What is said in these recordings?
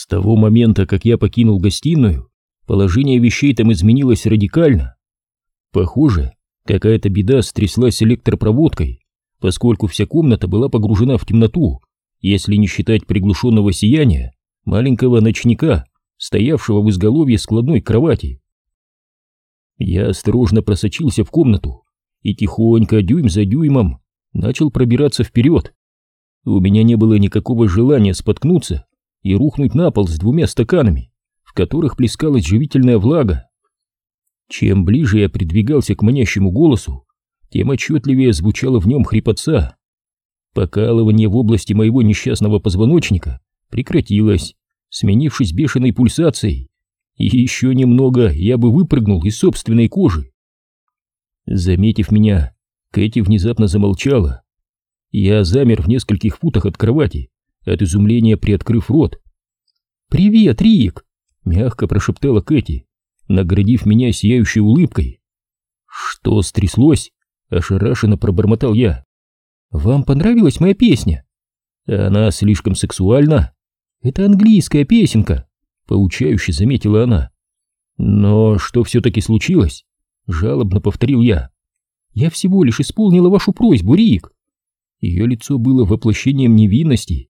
С того момента, как я покинул гостиную, положение вещей там изменилось радикально. Похоже, какая-то беда стряслась электропроводкой, поскольку вся комната была погружена в темноту, если не считать приглушенного сияния маленького ночника, стоявшего в изголовье складной кровати. Я осторожно просочился в комнату и тихонько, дюйм за дюймом, начал пробираться вперед. У меня не было никакого желания споткнуться и рухнуть на пол с двумя стаканами, в которых плескалась живительная влага. Чем ближе я придвигался к манящему голосу, тем отчетливее звучало в нем хрипотца. Покалывание в области моего несчастного позвоночника прекратилось, сменившись бешеной пульсацией, и еще немного я бы выпрыгнул из собственной кожи. Заметив меня, Кэти внезапно замолчала. Я замер в нескольких футах от кровати, от изумления приоткрыв рот. «Привет, Рик!» — мягко прошептала Кэти, наградив меня сияющей улыбкой. «Что стряслось?» — ошарашенно пробормотал я. «Вам понравилась моя песня?» «Она слишком сексуальна». «Это английская песенка», — поучающе заметила она. «Но что все-таки случилось?» — жалобно повторил я. «Я всего лишь исполнила вашу просьбу, Рик». Ее лицо было воплощением невинности.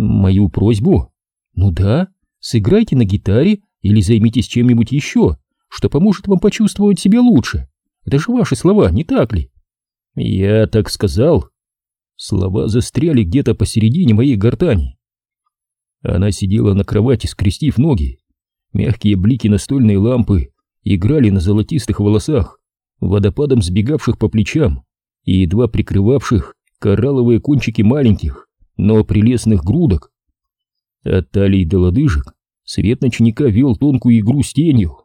«Мою просьбу?» «Ну да, сыграйте на гитаре или займитесь чем-нибудь еще, что поможет вам почувствовать себя лучше. Это же ваши слова, не так ли?» «Я так сказал». Слова застряли где-то посередине моей гортани. Она сидела на кровати, скрестив ноги. Мягкие блики настольной лампы играли на золотистых волосах, водопадом сбегавших по плечам и едва прикрывавших коралловые кончики маленьких, но прелестных грудок. От талии до лодыжек свет ночника вел тонкую игру с тенью.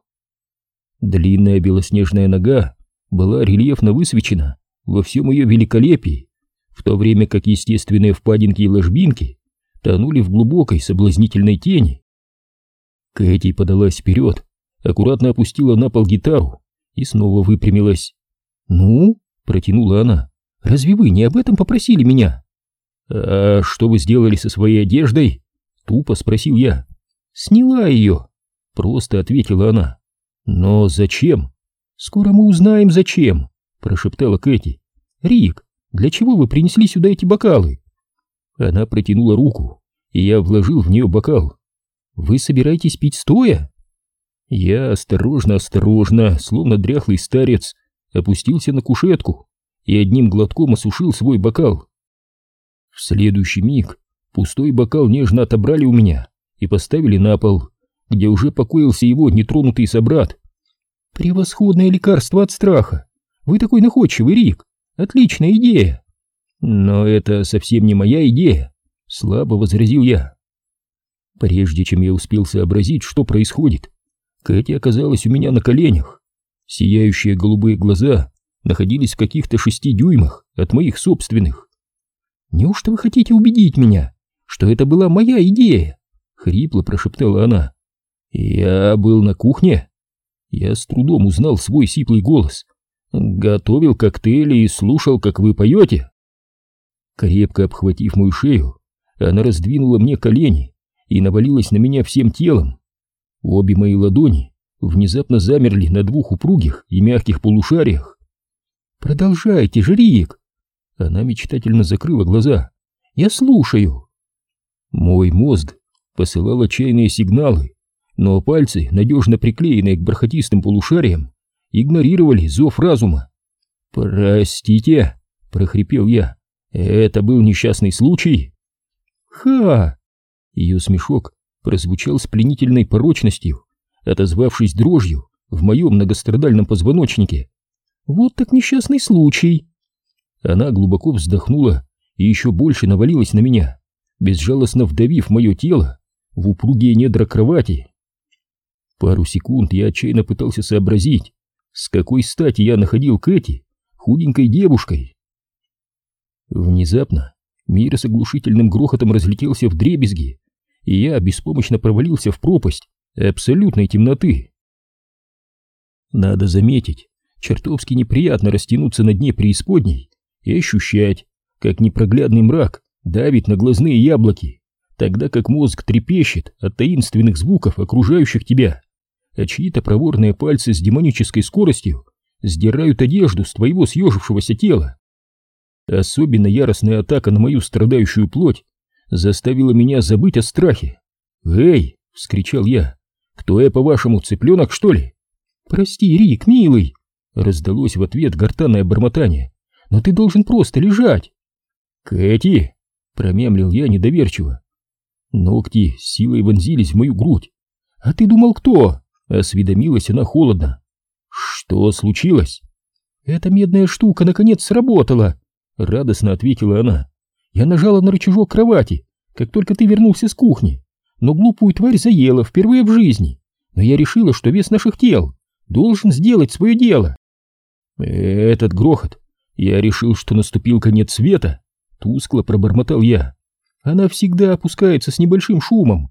Длинная белоснежная нога была рельефно высвечена во всем ее великолепии, в то время как естественные впадинки и ложбинки тонули в глубокой соблазнительной тени. Кэти подалась вперед, аккуратно опустила на пол гитару и снова выпрямилась. «Ну?» — протянула она. «Разве вы не об этом попросили меня?» «А что вы сделали со своей одеждой?» — тупо спросил я. «Сняла ее», — просто ответила она. «Но зачем?» «Скоро мы узнаем, зачем», — прошептала Кэти. «Рик, для чего вы принесли сюда эти бокалы?» Она протянула руку, и я вложил в нее бокал. «Вы собираетесь пить стоя?» Я осторожно-осторожно, словно дряхлый старец, опустился на кушетку и одним глотком осушил свой бокал. В следующий миг пустой бокал нежно отобрали у меня и поставили на пол, где уже покоился его нетронутый собрат. «Превосходное лекарство от страха! Вы такой находчивый, Рик! Отличная идея!» «Но это совсем не моя идея», — слабо возразил я. Прежде чем я успел сообразить, что происходит, Кэти оказалась у меня на коленях. Сияющие голубые глаза находились в каких-то шести дюймах от моих собственных. «Неужто вы хотите убедить меня, что это была моя идея?» — хрипло прошептала она. «Я был на кухне». Я с трудом узнал свой сиплый голос. «Готовил коктейли и слушал, как вы поете». Крепко обхватив мою шею, она раздвинула мне колени и навалилась на меня всем телом. Обе мои ладони внезапно замерли на двух упругих и мягких полушариях. «Продолжайте же, Рик!» Она мечтательно закрыла глаза. «Я слушаю!» Мой мозг посылал отчаянные сигналы, но пальцы, надежно приклеенные к бархатистым полушариям, игнорировали зов разума. «Простите!» — прохрипел я. Это был несчастный случай? Ха! Ее смешок прозвучал с пленительной порочностью, отозвавшись дрожью в моем многострадальном позвоночнике. Вот так несчастный случай. Она глубоко вздохнула и еще больше навалилась на меня, безжалостно вдавив мое тело в упругие недра кровати. Пару секунд я отчаянно пытался сообразить, с какой стати я находил Кэти худенькой девушкой, Внезапно мир с оглушительным грохотом разлетелся в дребезги, и я беспомощно провалился в пропасть абсолютной темноты. Надо заметить, чертовски неприятно растянуться на дне преисподней и ощущать, как непроглядный мрак давит на глазные яблоки, тогда как мозг трепещет от таинственных звуков, окружающих тебя, а чьи-то проворные пальцы с демонической скоростью сдирают одежду с твоего съежившегося тела. Особенно яростная атака на мою страдающую плоть заставила меня забыть о страхе. «Эй!» — вскричал я. «Кто я, по-вашему, цыпленок, что ли?» «Прости, Рик, милый!» — раздалось в ответ гортанное бормотание. «Но ты должен просто лежать!» «Кэти!» — промямлил я недоверчиво. Ногти силой вонзились в мою грудь. «А ты думал, кто?» — осведомилась она холодно. «Что случилось?» «Эта медная штука наконец сработала!» — радостно ответила она. «Я нажала на рычажок кровати, как только ты вернулся с кухни, но глупую тварь заела впервые в жизни. Но я решила, что вес наших тел должен сделать свое дело». «Этот грохот! Я решил, что наступил конец света!» — тускло пробормотал я. «Она всегда опускается с небольшим шумом.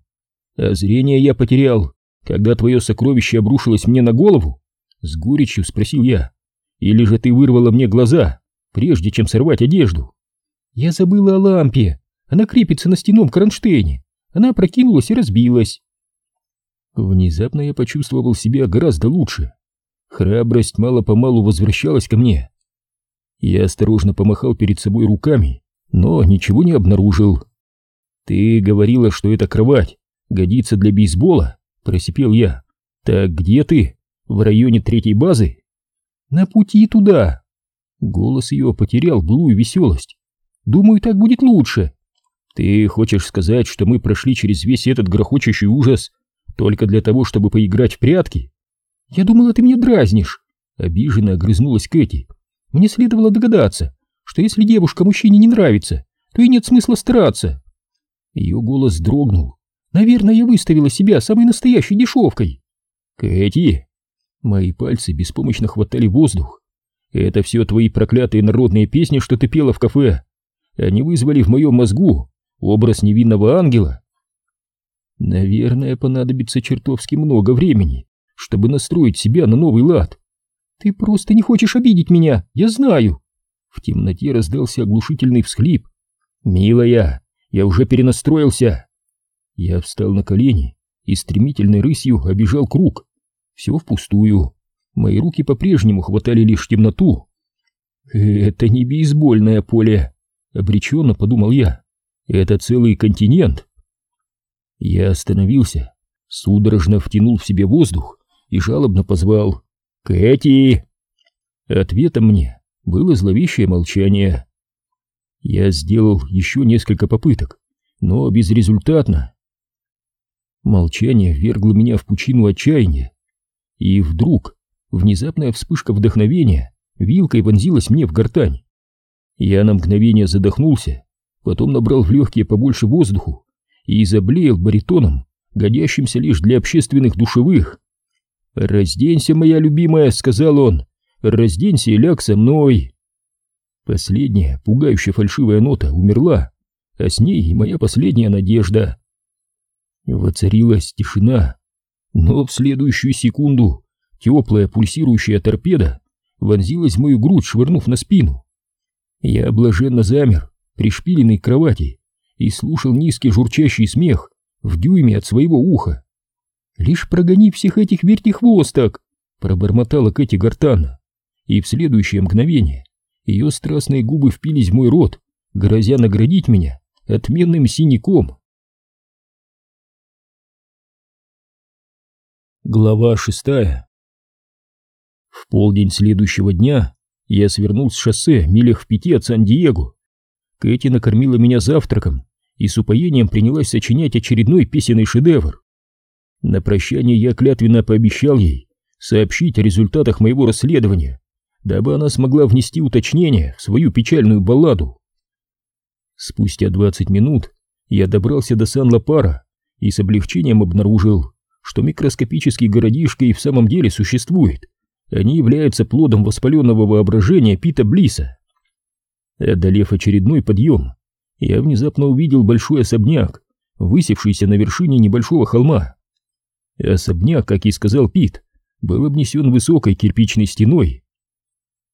А зрение я потерял, когда твое сокровище обрушилось мне на голову?» С горечью спросил я. «Или же ты вырвала мне глаза?» прежде чем сорвать одежду. Я забыла о лампе. Она крепится на стенном кронштейне. Она прокинулась и разбилась. Внезапно я почувствовал себя гораздо лучше. Храбрость мало-помалу возвращалась ко мне. Я осторожно помахал перед собой руками, но ничего не обнаружил. «Ты говорила, что эта кровать годится для бейсбола?» — просипел я. «Так где ты? В районе третьей базы?» «На пути туда», Голос ее потерял былую веселость. «Думаю, так будет лучше». «Ты хочешь сказать, что мы прошли через весь этот грохочущий ужас только для того, чтобы поиграть в прятки?» «Я думала, ты меня дразнишь», — обиженно огрызнулась Кэти. «Мне следовало догадаться, что если девушка мужчине не нравится, то и нет смысла стараться». Ее голос дрогнул. «Наверное, я выставила себя самой настоящей дешевкой». «Кэти!» Мои пальцы беспомощно хватали воздух. Это все твои проклятые народные песни, что ты пела в кафе. Они вызвали в моем мозгу образ невинного ангела. Наверное, понадобится чертовски много времени, чтобы настроить себя на новый лад. Ты просто не хочешь обидеть меня, я знаю. В темноте раздался оглушительный всхлип. Милая, я уже перенастроился. Я встал на колени и стремительной рысью обежал круг. Все впустую. Мои руки по-прежнему хватали лишь темноту. «Это не бейсбольное поле», — обреченно подумал я. «Это целый континент». Я остановился, судорожно втянул в себе воздух и жалобно позвал «Кэти!». Ответом мне было зловещее молчание. Я сделал еще несколько попыток, но безрезультатно. Молчание вергло меня в пучину отчаяния. И вдруг Внезапная вспышка вдохновения вилкой вонзилась мне в гортань. Я на мгновение задохнулся, потом набрал в легкие побольше воздуху и заблеял баритоном, годящимся лишь для общественных душевых. «Разденься, моя любимая», — сказал он, — «разденься и ляг со мной». Последняя, пугающая фальшивая нота умерла, а с ней и моя последняя надежда. Воцарилась тишина, но в следующую секунду Теплая пульсирующая торпеда вонзилась в мою грудь, швырнув на спину. Я блаженно замер, пришпиленный к кровати, и слушал низкий журчащий смех в дюйме от своего уха. «Лишь прогони всех этих вертихвосток!» — пробормотала Кэти гортанно, и в следующее мгновение ее страстные губы впились в мой рот, грозя наградить меня отменным синяком. Глава шестая в полдень следующего дня я свернул с шоссе милях в пяти от Сан-Диего. Кэти накормила меня завтраком и с упоением принялась сочинять очередной песенный шедевр. На прощание я клятвенно пообещал ей сообщить о результатах моего расследования, дабы она смогла внести уточнение в свою печальную балладу. Спустя двадцать минут я добрался до Сан-Лапара и с облегчением обнаружил, что микроскопический городишко и в самом деле существует. Они являются плодом воспаленного воображения Пита Блиса. Одолев очередной подъем, я внезапно увидел большой особняк, высевшийся на вершине небольшого холма. Особняк, как и сказал Пит, был обнесен высокой кирпичной стеной.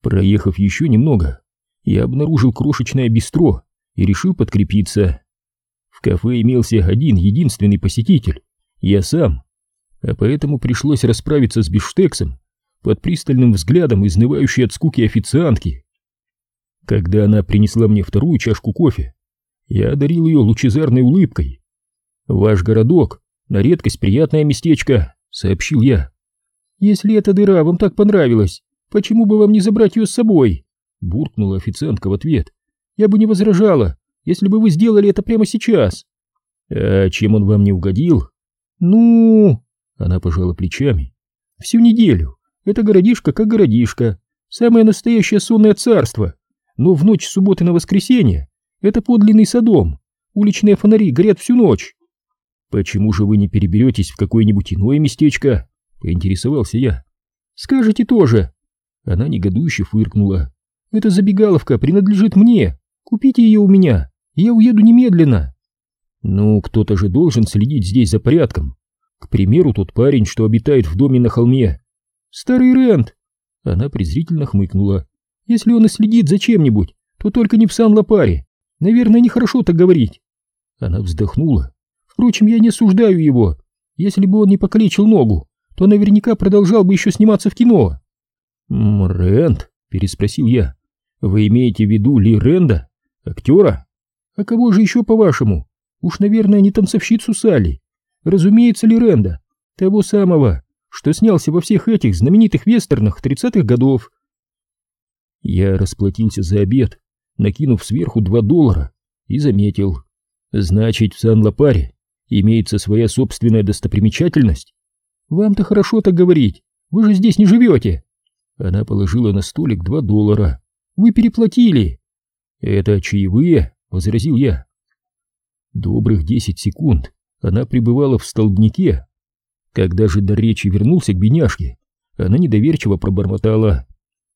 Проехав еще немного, я обнаружил крошечное бистро и решил подкрепиться. В кафе имелся один единственный посетитель, я сам, а поэтому пришлось расправиться с бифштексом под пристальным взглядом изнывающей от скуки официантки. Когда она принесла мне вторую чашку кофе, я одарил ее лучезарной улыбкой. «Ваш городок на редкость приятное местечко», — сообщил я. «Если эта дыра вам так понравилась, почему бы вам не забрать ее с собой?» — буркнула официантка в ответ. «Я бы не возражала, если бы вы сделали это прямо сейчас». «А чем он вам не угодил?» «Ну...» — она пожала плечами. «Всю неделю. Это городишко как городишко. Самое настоящее сонное царство. Но в ночь субботы на воскресенье это подлинный Содом. Уличные фонари горят всю ночь. Почему же вы не переберетесь в какое-нибудь иное местечко? Поинтересовался я. Скажете тоже. Она негодующе фыркнула. Эта забегаловка принадлежит мне. Купите ее у меня. Я уеду немедленно. Ну, кто-то же должен следить здесь за порядком. К примеру, тот парень, что обитает в доме на холме. Старый Рент. Она презрительно хмыкнула. Если он и следит за чем-нибудь, то только не в Сан-Лапаре. Наверное, нехорошо так говорить. Она вздохнула. Впрочем, я не осуждаю его. Если бы он не покалечил ногу, то наверняка продолжал бы еще сниматься в кино. «Рэнд?» — переспросил я. «Вы имеете в виду Ли Ренда? Актера? А кого же еще, по-вашему? Уж, наверное, не танцовщицу Салли. Разумеется, Ли Ренда. Того самого, что снялся во всех этих знаменитых вестернах тридцатых годов». Я расплатился за обед накинув сверху два доллара, и заметил. Значит, в Сан-Лапаре имеется своя собственная достопримечательность? Вам-то хорошо так говорить, вы же здесь не живете. Она положила на столик два доллара. Вы переплатили. Это чаевые, возразил я. Добрых десять секунд она пребывала в столбнике. Когда же до речи вернулся к бедняжке, она недоверчиво пробормотала.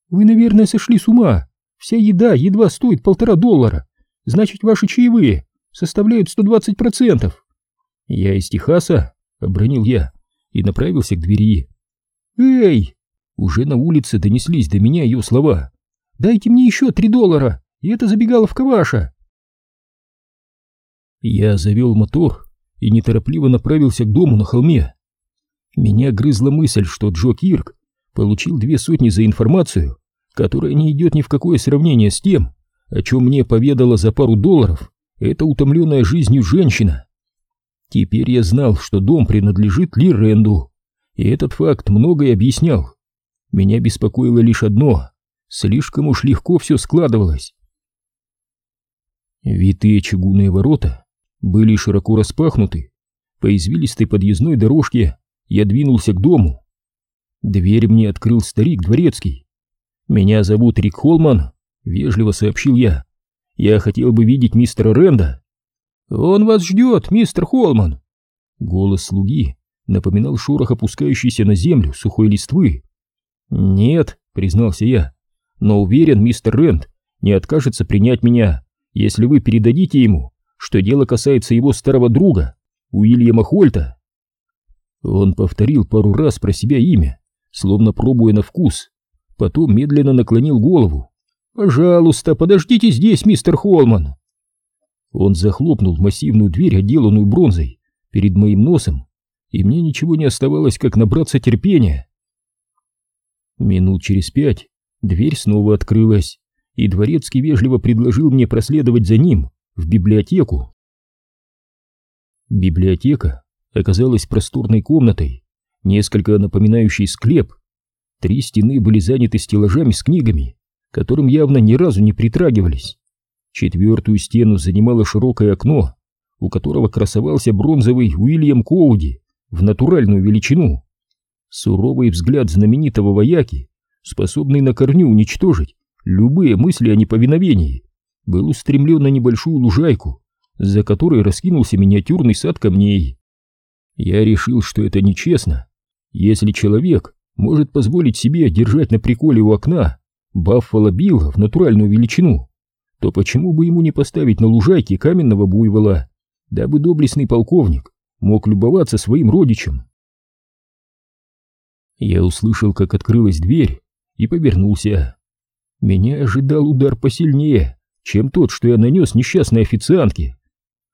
«Вы, наверное, сошли с ума. Вся еда едва стоит полтора доллара. Значит, ваши чаевые составляют 120%. Я из Техаса, обронил я и направился к двери. Эй! Уже на улице донеслись до меня ее слова. Дайте мне еще три доллара, и это забегаловка ваша. Я завел мотор и неторопливо направился к дому на холме. Меня грызла мысль, что Джо Кирк получил две сотни за информацию, которая не идет ни в какое сравнение с тем, о чем мне поведала за пару долларов эта утомленная жизнью женщина. Теперь я знал, что дом принадлежит Ли Ренду, и этот факт многое объяснял. Меня беспокоило лишь одно — слишком уж легко все складывалось. Витые чугунные ворота были широко распахнуты. По извилистой подъездной дорожке я двинулся к дому. Дверь мне открыл старик дворецкий. «Меня зовут Рик Холман», — вежливо сообщил я. «Я хотел бы видеть мистера Ренда». «Он вас ждет, мистер Холман!» Голос слуги напоминал шорох опускающейся на землю сухой листвы. «Нет», — признался я, — «но уверен, мистер Рэнд не откажется принять меня, если вы передадите ему, что дело касается его старого друга, Уильяма Хольта». Он повторил пару раз про себя имя, словно пробуя на вкус, потом медленно наклонил голову. «Пожалуйста, подождите здесь, мистер Холман!» Он захлопнул массивную дверь, отделанную бронзой, перед моим носом, и мне ничего не оставалось, как набраться терпения. Минут через пять дверь снова открылась, и дворецкий вежливо предложил мне проследовать за ним в библиотеку. Библиотека оказалась просторной комнатой, несколько напоминающей склеп, Три стены были заняты стеллажами с книгами, которым явно ни разу не притрагивались. Четвертую стену занимало широкое окно, у которого красовался бронзовый Уильям Коуди в натуральную величину. Суровый взгляд знаменитого вояки, способный на корню уничтожить любые мысли о неповиновении, был устремлен на небольшую лужайку, за которой раскинулся миниатюрный сад камней. Я решил, что это нечестно. Если человек может позволить себе держать на приколе у окна Баффало Билла в натуральную величину, то почему бы ему не поставить на лужайке каменного буйвола, дабы доблестный полковник мог любоваться своим родичем? Я услышал, как открылась дверь, и повернулся. Меня ожидал удар посильнее, чем тот, что я нанес несчастной официантке.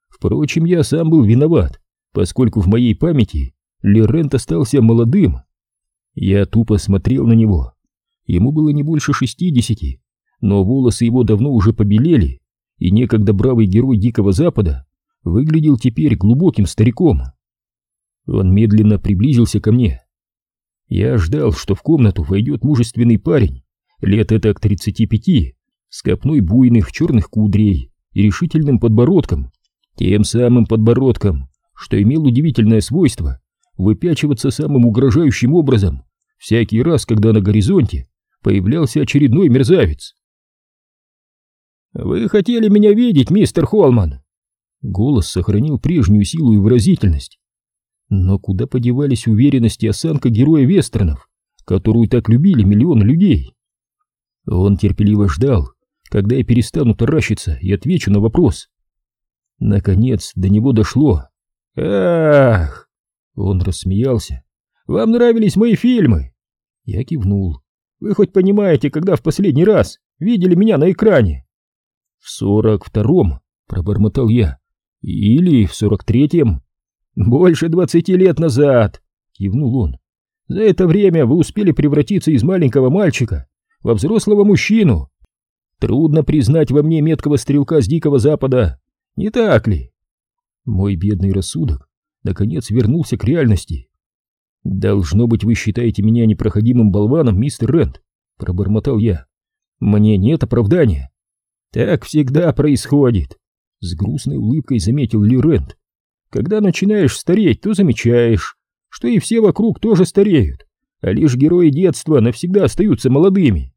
Впрочем, я сам был виноват, поскольку в моей памяти Лерент остался молодым. Я тупо смотрел на него. Ему было не больше шестидесяти, но волосы его давно уже побелели, и некогда бравый герой Дикого Запада выглядел теперь глубоким стариком. Он медленно приблизился ко мне. Я ждал, что в комнату войдет мужественный парень, лет это к тридцати пяти, с копной буйных черных кудрей и решительным подбородком, тем самым подбородком, что имел удивительное свойство выпячиваться самым угрожающим образом всякий раз, когда на горизонте появлялся очередной мерзавец. «Вы хотели меня видеть, мистер Холман?» Голос сохранил прежнюю силу и выразительность. Но куда подевались уверенность и осанка героя вестернов, которую так любили миллионы людей? Он терпеливо ждал, когда я перестану таращиться и отвечу на вопрос. Наконец до него дошло. «Ах!» Он рассмеялся. «Вам нравились мои фильмы?» Я кивнул. «Вы хоть понимаете, когда в последний раз видели меня на экране?» «В сорок втором», — пробормотал я. «Или в сорок третьем». «Больше двадцати лет назад», — кивнул он. «За это время вы успели превратиться из маленького мальчика во взрослого мужчину. Трудно признать во мне меткого стрелка с Дикого Запада, не так ли?» Мой бедный рассудок наконец вернулся к реальности. «Должно быть, вы считаете меня непроходимым болваном, мистер Рент», — пробормотал я. «Мне нет оправдания». «Так всегда происходит», — с грустной улыбкой заметил Ли Рент. «Когда начинаешь стареть, то замечаешь, что и все вокруг тоже стареют, а лишь герои детства навсегда остаются молодыми».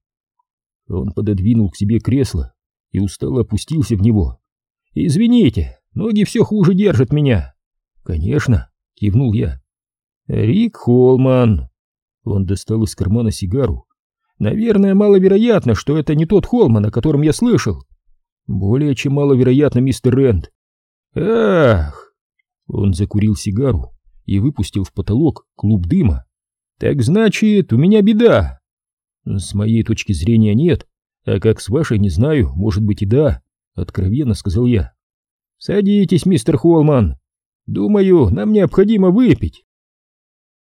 Он пододвинул к себе кресло и устало опустился в него. «Извините, ноги все хуже держат меня». «Конечно», — кивнул я. «Рик Холман». Он достал из кармана сигару. «Наверное, маловероятно, что это не тот Холман, о котором я слышал. Более чем маловероятно, мистер Рэнд. Ах!» Он закурил сигару и выпустил в потолок клуб дыма. «Так значит, у меня беда!» «С моей точки зрения нет, а как с вашей, не знаю, может быть и да», — откровенно сказал я. «Садитесь, мистер Холман. Думаю, нам необходимо выпить».